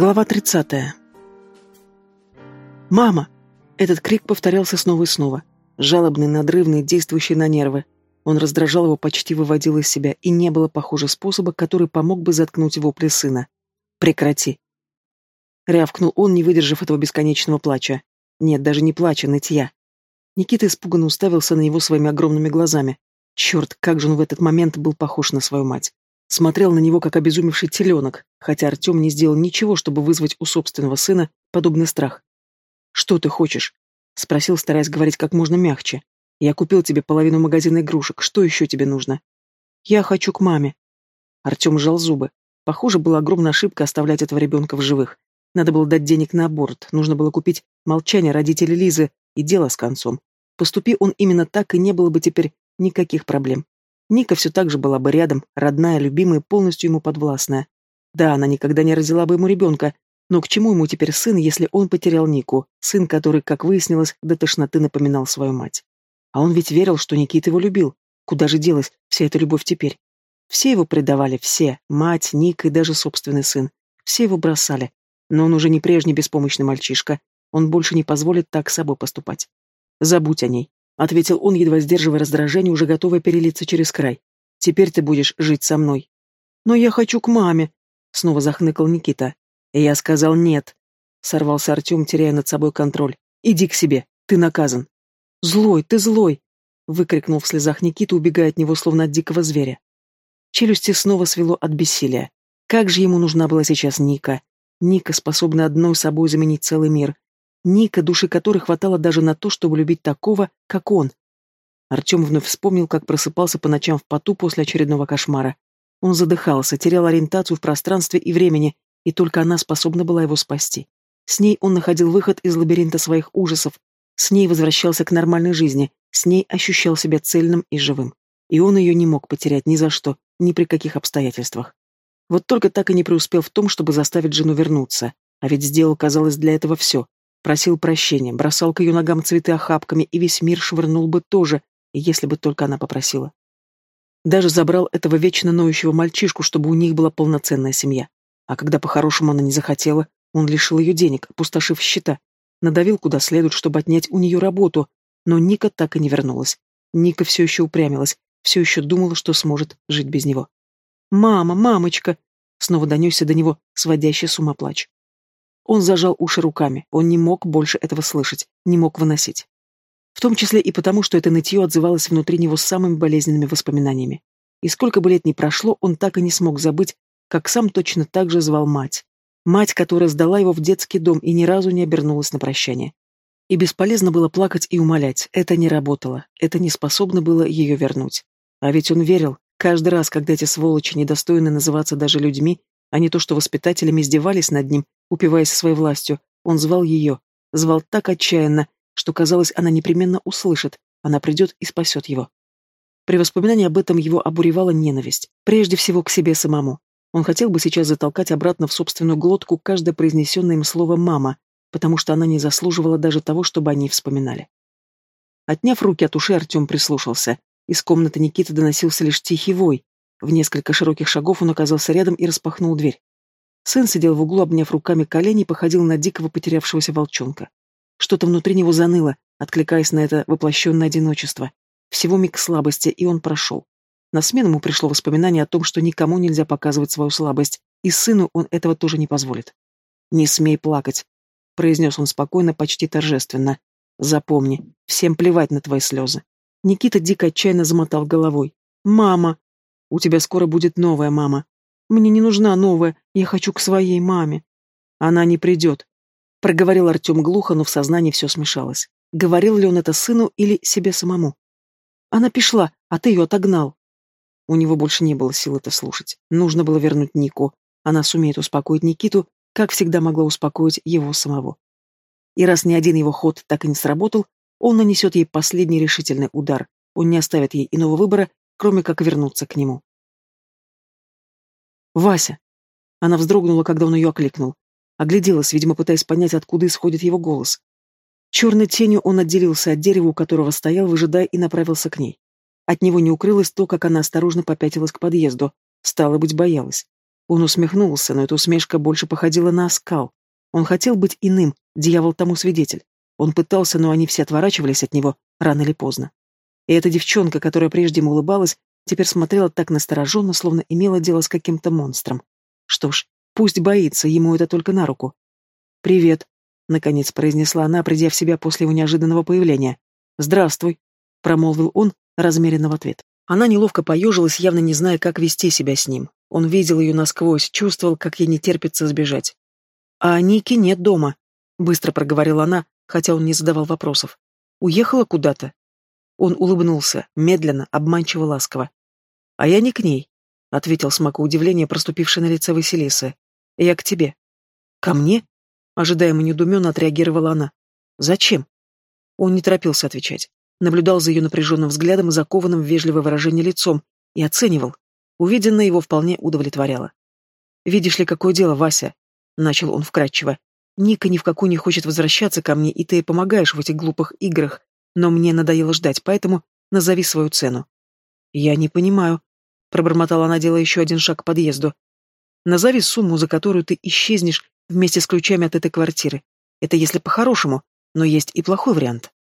Глава 30. «Мама!» Этот крик повторялся снова и снова. Жалобный, надрывный, действующий на нервы. Он раздражал его, почти выводил из себя, и не было, похоже, способа, который помог бы заткнуть вопли сына. «Прекрати!» Рявкнул он, не выдержав этого бесконечного плача. Нет, даже не плача, нытья. Никита испуганно уставился на него своими огромными глазами. Черт, как же он в этот момент был похож на свою мать. Смотрел на него, как обезумевший теленок, хотя Артем не сделал ничего, чтобы вызвать у собственного сына подобный страх. «Что ты хочешь?» — спросил, стараясь говорить как можно мягче. «Я купил тебе половину магазина игрушек. Что еще тебе нужно?» «Я хочу к маме». Артем сжал зубы. Похоже, была огромная ошибка оставлять этого ребенка в живых. Надо было дать денег на аборт, нужно было купить молчание родителей Лизы и дело с концом. Поступи он именно так, и не было бы теперь никаких проблем. Ника все так же была бы рядом, родная, любимая, полностью ему подвластная. Да, она никогда не родила бы ему ребенка, но к чему ему теперь сын, если он потерял Нику, сын, который, как выяснилось, до тошноты напоминал свою мать? А он ведь верил, что Никита его любил. Куда же делась вся эта любовь теперь? Все его предавали, все, мать, Ника и даже собственный сын. Все его бросали. Но он уже не прежний беспомощный мальчишка. Он больше не позволит так с собой поступать. Забудь о ней ответил он, едва сдерживая раздражение, уже готовый перелиться через край. Теперь ты будешь жить со мной. Но я хочу к маме, снова захныкал Никита. И я сказал нет. Сорвался Артем, теряя над собой контроль. Иди к себе, ты наказан. Злой, ты злой, выкрикнул в слезах Никита, убегая от него словно от дикого зверя. Челюсти снова свело от бессилия. Как же ему нужна была сейчас Ника? Ника, способная одной собой заменить целый мир, Ника, души которой хватало даже на то, чтобы любить такого, как он. Артем вновь вспомнил, как просыпался по ночам в поту после очередного кошмара. Он задыхался, терял ориентацию в пространстве и времени, и только она способна была его спасти. С ней он находил выход из лабиринта своих ужасов, с ней возвращался к нормальной жизни, с ней ощущал себя цельным и живым. И он ее не мог потерять ни за что, ни при каких обстоятельствах. Вот только так и не преуспел в том, чтобы заставить жену вернуться, а ведь сделал, казалось, для этого все. Просил прощения, бросал к ее ногам цветы охапками, и весь мир швырнул бы тоже, если бы только она попросила. Даже забрал этого вечно ноющего мальчишку, чтобы у них была полноценная семья. А когда по-хорошему она не захотела, он лишил ее денег, пустошив счета. Надавил куда следует, чтобы отнять у нее работу, но Ника так и не вернулась. Ника все еще упрямилась, все еще думала, что сможет жить без него. «Мама, мамочка!» Снова донесся до него сводящий с ума плач. Он зажал уши руками, он не мог больше этого слышать, не мог выносить. В том числе и потому, что это нытье отзывалось внутри него самыми болезненными воспоминаниями. И сколько бы лет ни прошло, он так и не смог забыть, как сам точно так же звал мать. Мать, которая сдала его в детский дом и ни разу не обернулась на прощание. И бесполезно было плакать и умолять, это не работало, это не способно было ее вернуть. А ведь он верил, каждый раз, когда эти сволочи, недостойны называться даже людьми, а не то, что воспитателями издевались над ним, упиваясь своей властью. Он звал ее, звал так отчаянно, что казалось, она непременно услышит, она придет и спасет его. При воспоминании об этом его обуревала ненависть, прежде всего к себе самому. Он хотел бы сейчас затолкать обратно в собственную глотку каждое произнесенное им слово «мама», потому что она не заслуживала даже того, чтобы они вспоминали. Отняв руки от ушей, Артем прислушался. Из комнаты Никиты доносился лишь тихий вой, в несколько широких шагов он оказался рядом и распахнул дверь. Сын сидел в углу, обняв руками колени, и походил на дикого потерявшегося волчонка. Что-то внутри него заныло, откликаясь на это воплощенное одиночество. Всего миг слабости, и он прошел. На смену ему пришло воспоминание о том, что никому нельзя показывать свою слабость, и сыну он этого тоже не позволит. «Не смей плакать», — произнес он спокойно, почти торжественно. «Запомни, всем плевать на твои слезы». Никита дико отчаянно замотал головой. «Мама!» У тебя скоро будет новая мама. Мне не нужна новая, я хочу к своей маме. Она не придет. Проговорил Артем глухо, но в сознании все смешалось. Говорил ли он это сыну или себе самому? Она пришла, а ты ее отогнал. У него больше не было сил это слушать. Нужно было вернуть Нику. Она сумеет успокоить Никиту, как всегда могла успокоить его самого. И раз ни один его ход так и не сработал, он нанесет ей последний решительный удар. Он не оставит ей иного выбора, кроме как вернуться к нему. «Вася!» Она вздрогнула, когда он ее окликнул. Огляделась, видимо, пытаясь понять, откуда исходит его голос. Черной тенью он отделился от дерева, у которого стоял, выжидая, и направился к ней. От него не укрылось то, как она осторожно попятилась к подъезду. Стало быть, боялась. Он усмехнулся, но эта усмешка больше походила на оскал. Он хотел быть иным, дьявол тому свидетель. Он пытался, но они все отворачивались от него, рано или поздно. И эта девчонка, которая прежде ему улыбалась, теперь смотрела так настороженно, словно имела дело с каким-то монстром. Что ж, пусть боится, ему это только на руку. «Привет», — наконец произнесла она, придя в себя после его неожиданного появления. «Здравствуй», — промолвил он, размеренно в ответ. Она неловко поежилась, явно не зная, как вести себя с ним. Он видел ее насквозь, чувствовал, как ей не терпится сбежать. «А Ники нет дома», — быстро проговорила она, хотя он не задавал вопросов. «Уехала куда-то?» Он улыбнулся, медленно, обманчиво ласково. «А я не к ней», — ответил с маку удивление, проступившее на лице Василисы. «Я к тебе». «Ко мне?» — ожидаемо недуменно отреагировала она. «Зачем?» Он не торопился отвечать наблюдал за ее напряженным взглядом и закованным в вежливое выражение лицом, и оценивал. Увиденное его вполне удовлетворяло. «Видишь ли, какое дело, Вася?» — начал он вкратчиво. «Ника ни в какую не хочет возвращаться ко мне, и ты помогаешь в этих глупых играх, но мне надоело ждать, поэтому назови свою цену». «Я не понимаю», — пробормотала она, делая еще один шаг к подъезду. «Назови сумму, за которую ты исчезнешь вместе с ключами от этой квартиры. Это если по-хорошему, но есть и плохой вариант».